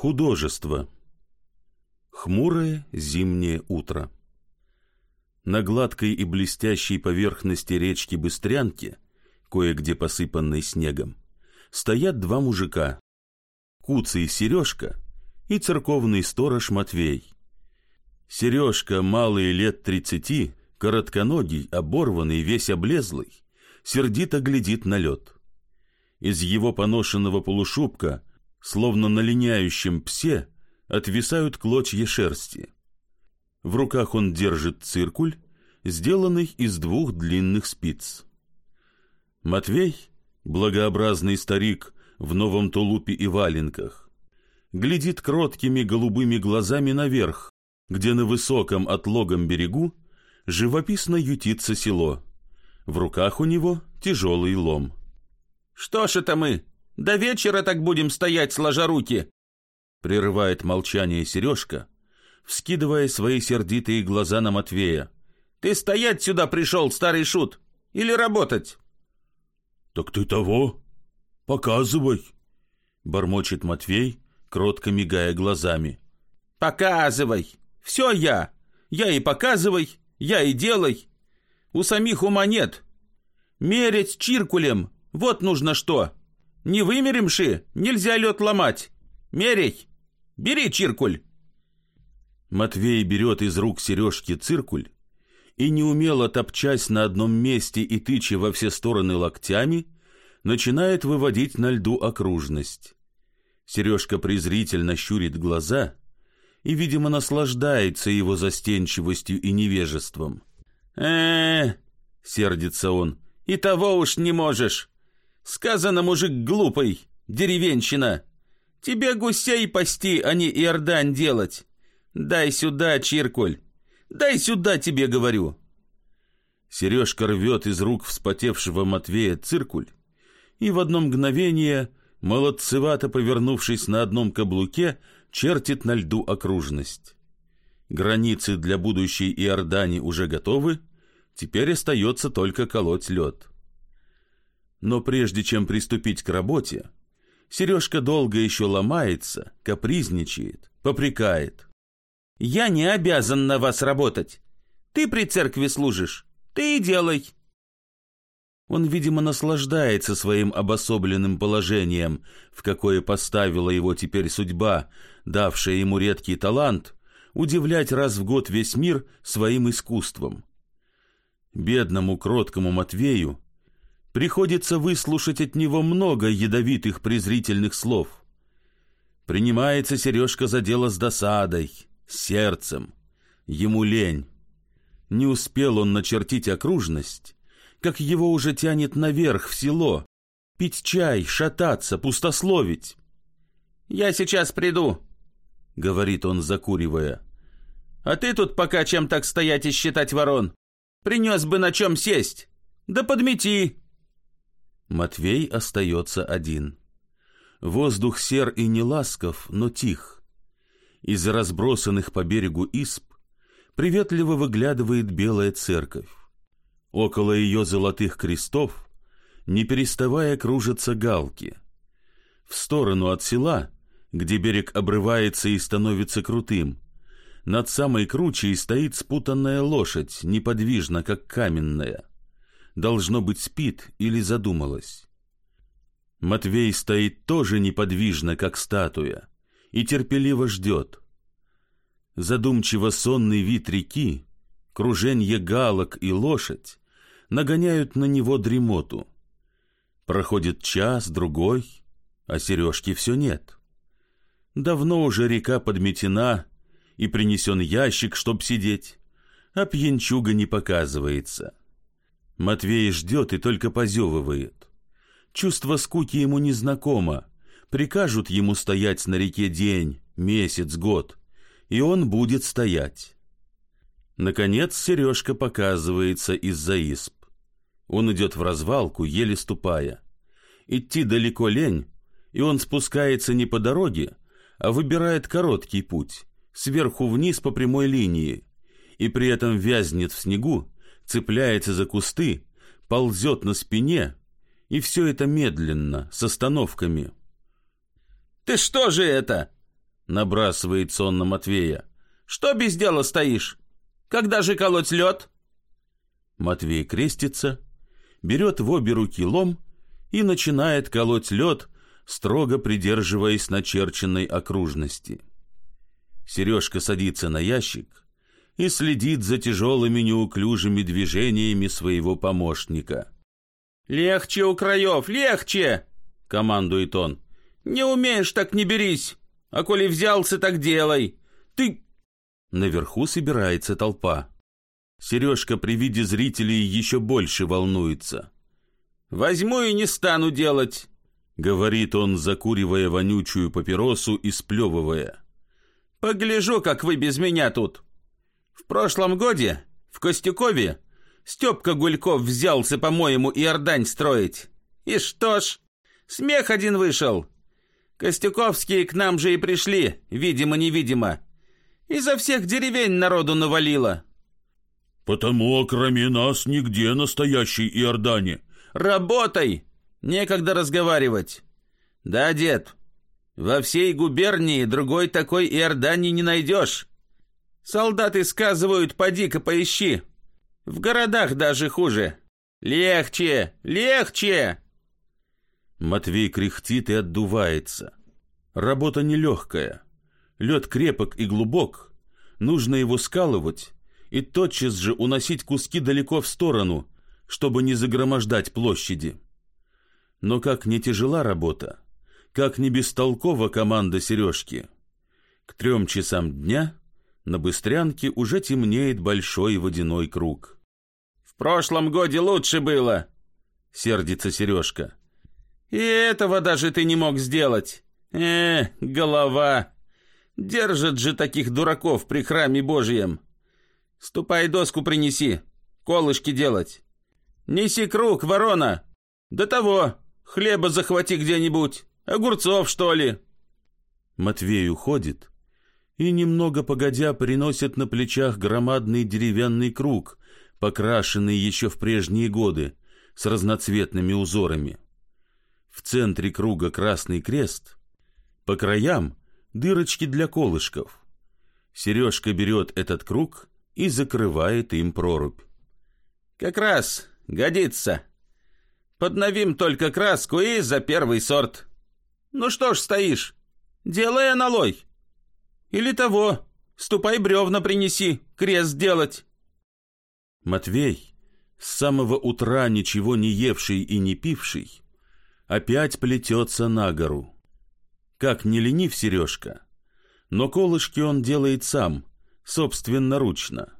Художество. Хмурое зимнее утро. На гладкой и блестящей поверхности речки Быстрянки, кое-где посыпанной снегом, стоят два мужика. Куцый Сережка и церковный сторож Матвей. Сережка, малый лет тридцати, коротконогий, оборванный, весь облезлый, сердито глядит на лед. Из его поношенного полушубка Словно на линяющем псе отвисают клочья шерсти. В руках он держит циркуль, сделанный из двух длинных спиц. Матвей, благообразный старик в новом тулупе и валенках, глядит кроткими голубыми глазами наверх, где на высоком отлогом берегу живописно ютится село. В руках у него тяжелый лом. «Что ж это мы?» До вечера так будем стоять, сложа руки!» Прерывает молчание Сережка, вскидывая свои сердитые глаза на Матвея. «Ты стоять сюда пришел, старый шут, или работать?» «Так ты того? Показывай!» Бормочет Матвей, кротко мигая глазами. «Показывай! Все я! Я и показывай, я и делай! У самих ума нет! Мерить чиркулем, вот нужно что!» Не вымеримши, нельзя лед ломать. Мерей, бери циркуль. Матвей берет из рук Сережки циркуль и, неумело топчась на одном месте и тыча во все стороны локтями, начинает выводить на льду окружность. Сережка презрительно щурит глаза и, видимо, наслаждается его застенчивостью и невежеством. э, сердится он, — «и того уж не можешь. Сказано, мужик глупый, деревенщина. Тебе гусей пасти, а не Иордань делать. Дай сюда, Чиркуль. Дай сюда, тебе говорю. Сережка рвет из рук вспотевшего Матвея циркуль, и в одно мгновение, молодцевато повернувшись на одном каблуке, чертит на льду окружность. Границы для будущей Иордани уже готовы, теперь остается только колоть лед. Но прежде чем приступить к работе, Сережка долго еще ломается, капризничает, попрекает. «Я не обязан на вас работать. Ты при церкви служишь, ты и делай». Он, видимо, наслаждается своим обособленным положением, в какое поставила его теперь судьба, давшая ему редкий талант, удивлять раз в год весь мир своим искусством. Бедному кроткому Матвею приходится выслушать от него много ядовитых презрительных слов. Принимается Сережка за дело с досадой, сердцем. Ему лень. Не успел он начертить окружность, как его уже тянет наверх в село, пить чай, шататься, пустословить. «Я сейчас приду», — говорит он, закуривая. «А ты тут пока чем так стоять и считать ворон? Принес бы на чем сесть. Да подмети!» Матвей остается один. Воздух сер и не ласков, но тих. Из разбросанных по берегу исп приветливо выглядывает белая церковь. Около ее золотых крестов, не переставая, кружатся галки. В сторону от села, где берег обрывается и становится крутым, над самой кручей стоит спутанная лошадь, неподвижно, как каменная должно быть, спит или задумалась. Матвей стоит тоже неподвижно, как статуя, и терпеливо ждет. Задумчиво сонный вид реки, круженье галок и лошадь нагоняют на него дремоту. Проходит час, другой, а сережки все нет. Давно уже река подметена, и принесен ящик, чтоб сидеть, а пьянчуга не показывается. Матвей ждет и только позевывает. Чувство скуки ему незнакомо. Прикажут ему стоять на реке день, месяц, год, и он будет стоять. Наконец Сережка показывается из-за исп. Он идет в развалку, еле ступая. Идти далеко лень, и он спускается не по дороге, а выбирает короткий путь, сверху вниз по прямой линии, и при этом вязнет в снегу, цепляется за кусты, ползет на спине, и все это медленно, с остановками. «Ты что же это? Набрасывается он на Матвея. Что без дела стоишь? Когда же колоть лед? Матвей крестится, берет в обе руки лом и начинает колоть лед, строго придерживаясь начерченной окружности. Сережка садится на ящик и следит за тяжелыми неуклюжими движениями своего помощника. «Легче у краев, легче!» — командует он. «Не умеешь, так не берись, а коли взялся, так делай. Ты...» Наверху собирается толпа. Сережка при виде зрителей еще больше волнуется. «Возьму и не стану делать», — говорит он, закуривая вонючую папиросу и сплевывая. «Погляжу, как вы без меня тут. В прошлом годе в Костюкове Степка Гульков взялся, по-моему, Иордань строить. И что ж, смех один вышел. Костюковские к нам же и пришли, видимо-невидимо. Изо всех деревень народу навалило. Потому, кроме нас, нигде настоящий Иордане. Работай! Некогда разговаривать. Да, дед, во всей губернии другой такой Иордани не найдешь. Солдаты сказывают, поди-ка поищи. В городах даже хуже. Легче, легче!» Матвей кряхтит и отдувается. Работа нелегкая. Лед крепок и глубок. Нужно его скалывать и тотчас же уносить куски далеко в сторону, чтобы не загромождать площади. Но как не тяжела работа, как не бестолкова команда Сережки. К трем часам дня на Быстрянке уже темнеет большой водяной круг. «В прошлом годе лучше было!» — сердится Сережка. «И этого даже ты не мог сделать! Э, голова! Держат же таких дураков при храме Божьем! Ступай доску принеси, колышки делать! Неси круг, ворона! До того, хлеба захвати где-нибудь, огурцов, что ли!» Матвей уходит, и немного погодя приносят на плечах громадный деревянный круг, покрашенный еще в прежние годы, с разноцветными узорами. В центре круга красный крест, по краям дырочки для колышков. Сережка берет этот круг и закрывает им прорубь. «Как раз годится. Подновим только краску и за первый сорт. Ну что ж стоишь, делай аналой!» Или того, ступай бревна принеси, крест делать. Матвей, с самого утра ничего не евший и не пивший, опять плетется на гору. Как не ленив Сережка, но колышки он делает сам, собственноручно.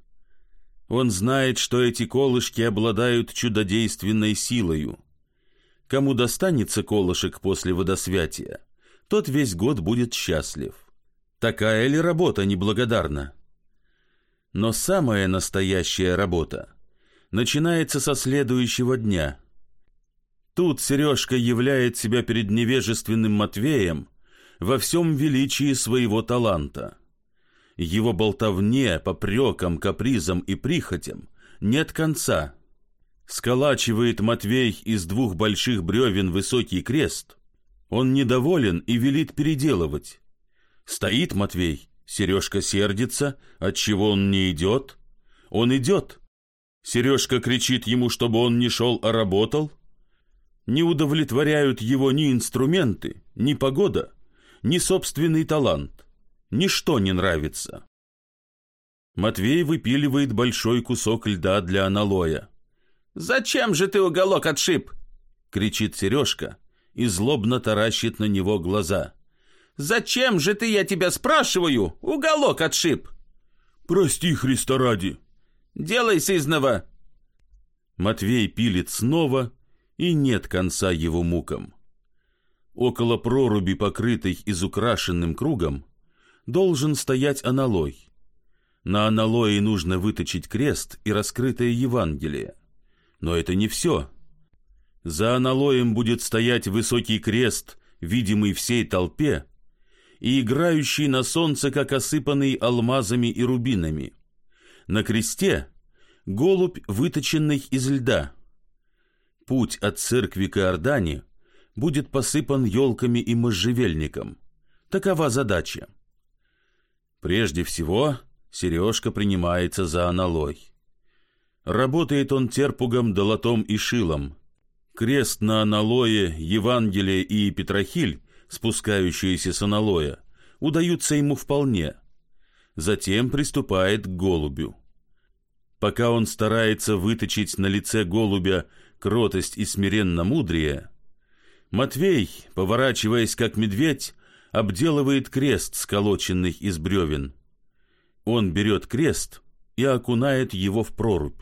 Он знает, что эти колышки обладают чудодейственной силою. Кому достанется колышек после водосвятия, тот весь год будет счастлив. Такая ли работа неблагодарна? Но самая настоящая работа начинается со следующего дня. Тут Сережка являет себя перед невежественным Матвеем во всем величии своего таланта. Его болтовне, попрекам, капризам и прихотям нет конца. Сколачивает Матвей из двух больших бревен высокий крест. Он недоволен и велит переделывать. Стоит Матвей, Сережка сердится, отчего он не идет. Он идет. Сережка кричит ему, чтобы он не шел, а работал. Не удовлетворяют его ни инструменты, ни погода, ни собственный талант. Ничто не нравится. Матвей выпиливает большой кусок льда для аналоя. «Зачем же ты уголок отшиб?» — кричит Сережка и злобно таращит на него глаза. Зачем же ты, я тебя спрашиваю, уголок отшиб? Прости, Христа ради. Делай сызнова. Матвей пилит снова, и нет конца его мукам. Около проруби, покрытой изукрашенным кругом, должен стоять аналой. На аналое нужно выточить крест и раскрытое Евангелие. Но это не все. За аналоем будет стоять высокий крест, видимый всей толпе, и играющий на солнце, как осыпанный алмазами и рубинами. На кресте голубь, выточенный из льда. Путь от церкви к Иордане будет посыпан елками и можжевельником. Такова задача. Прежде всего, Сережка принимается за аналой. Работает он терпугом, долотом и шилом. Крест на аналое, Евангелие и Петрохиль, спускающиеся с аналоя, удаются ему вполне. Затем приступает к голубю. Пока он старается выточить на лице голубя кротость и смиренно мудрее, Матвей, поворачиваясь как медведь, обделывает крест, сколоченный из бревен. Он берет крест и окунает его в прорубь.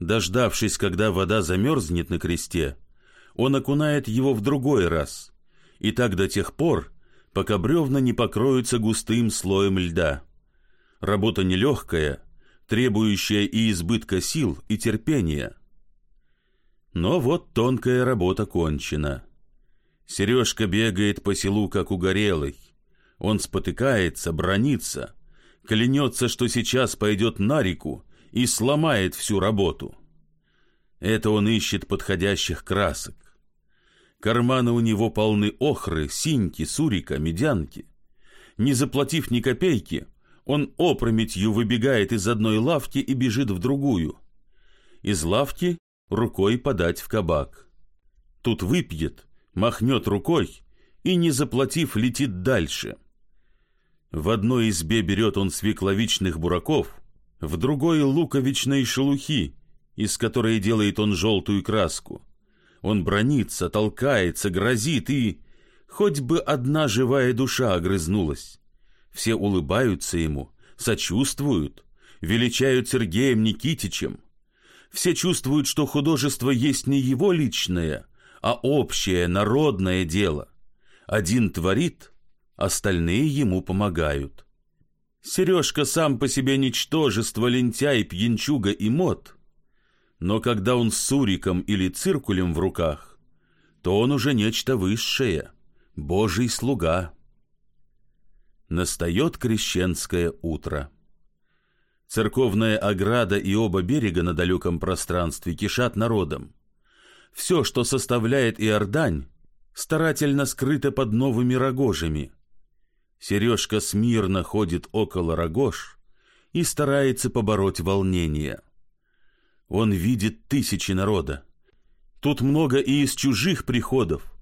Дождавшись, когда вода замерзнет на кресте, он окунает его в другой раз, и так до тех пор, пока бревна не покроются густым слоем льда. Работа нелегкая, требующая и избытка сил, и терпения. Но вот тонкая работа кончена. Сережка бегает по селу, как угорелый. Он спотыкается, бронится, клянется, что сейчас пойдет на реку и сломает всю работу. Это он ищет подходящих красок. Карманы у него полны охры, синьки, сурика, медянки. Не заплатив ни копейки, он опрометью выбегает из одной лавки и бежит в другую. Из лавки рукой подать в кабак. Тут выпьет, махнет рукой и, не заплатив, летит дальше. В одной избе берет он свекловичных бураков, в другой — луковичной шелухи, из которой делает он желтую краску. Он бронится, толкается, грозит и... Хоть бы одна живая душа огрызнулась. Все улыбаются ему, сочувствуют, величают Сергеем Никитичем. Все чувствуют, что художество есть не его личное, а общее, народное дело. Один творит, остальные ему помогают. Сережка сам по себе ничтожество, лентяй, пьянчуга и мод. Но когда он с суриком или циркулем в руках, то он уже нечто высшее, божий слуга. Настает крещенское утро. Церковная ограда и оба берега на далеком пространстве кишат народом. Все, что составляет Иордань, старательно скрыто под новыми рогожами. Сережка смирно ходит около рогож и старается побороть волнение. Он видит тысячи народа. Тут много и из чужих приходов.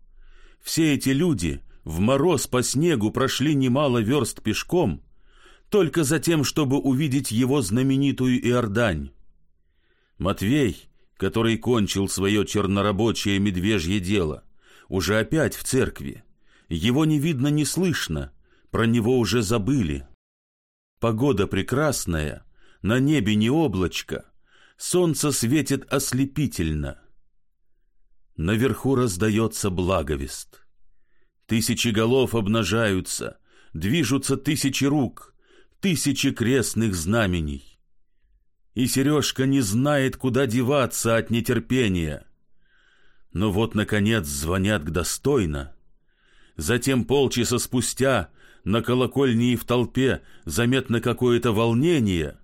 Все эти люди в мороз по снегу прошли немало верст пешком, только за тем, чтобы увидеть его знаменитую Иордань. Матвей, который кончил свое чернорабочее медвежье дело, уже опять в церкви. Его не видно, не слышно, про него уже забыли. Погода прекрасная, на небе не облачко, солнце светит ослепительно. Наверху раздается благовест. Тысячи голов обнажаются, движутся тысячи рук, тысячи крестных знамений. И Сережка не знает, куда деваться от нетерпения. Но вот, наконец, звонят к достойно. Затем полчаса спустя на колокольне и в толпе заметно какое-то волнение.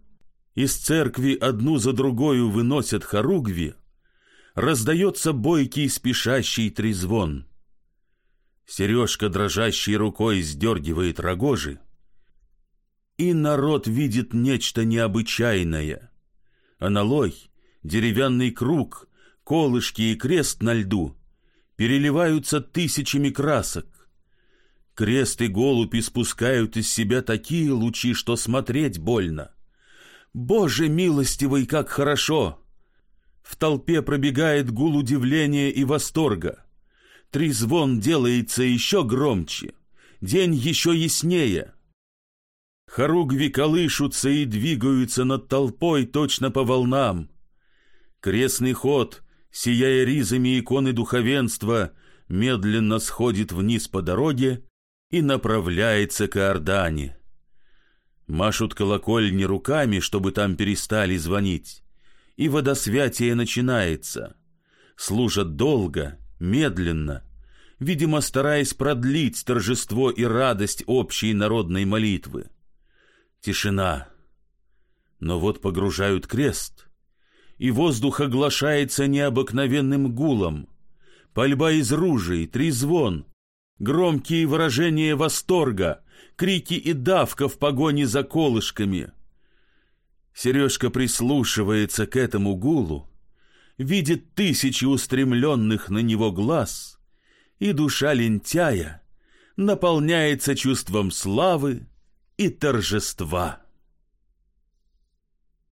Из церкви одну за другою выносят хоругви. Раздается бойкий спешащий трезвон — Сережка дрожащей рукой сдергивает рогожи, и народ видит нечто необычайное. Аналой, деревянный круг, колышки и крест на льду переливаются тысячами красок. Крест и голубь испускают из себя такие лучи, что смотреть больно. Боже милостивый, как хорошо! В толпе пробегает гул удивления и восторга. Трезвон делается еще громче, день еще яснее. Хоругви колышутся и двигаются над толпой точно по волнам. Крестный ход, сияя ризами иконы духовенства, медленно сходит вниз по дороге и направляется к Иордане. Машут колокольни руками, чтобы там перестали звонить, и водосвятие начинается. Служат долго медленно, видимо, стараясь продлить торжество и радость общей народной молитвы. Тишина. Но вот погружают крест, и воздух оглашается необыкновенным гулом. Пальба из ружей, трезвон, громкие выражения восторга, крики и давка в погоне за колышками. Сережка прислушивается к этому гулу, видит тысячи устремленных на него глаз, и душа лентяя наполняется чувством славы и торжества.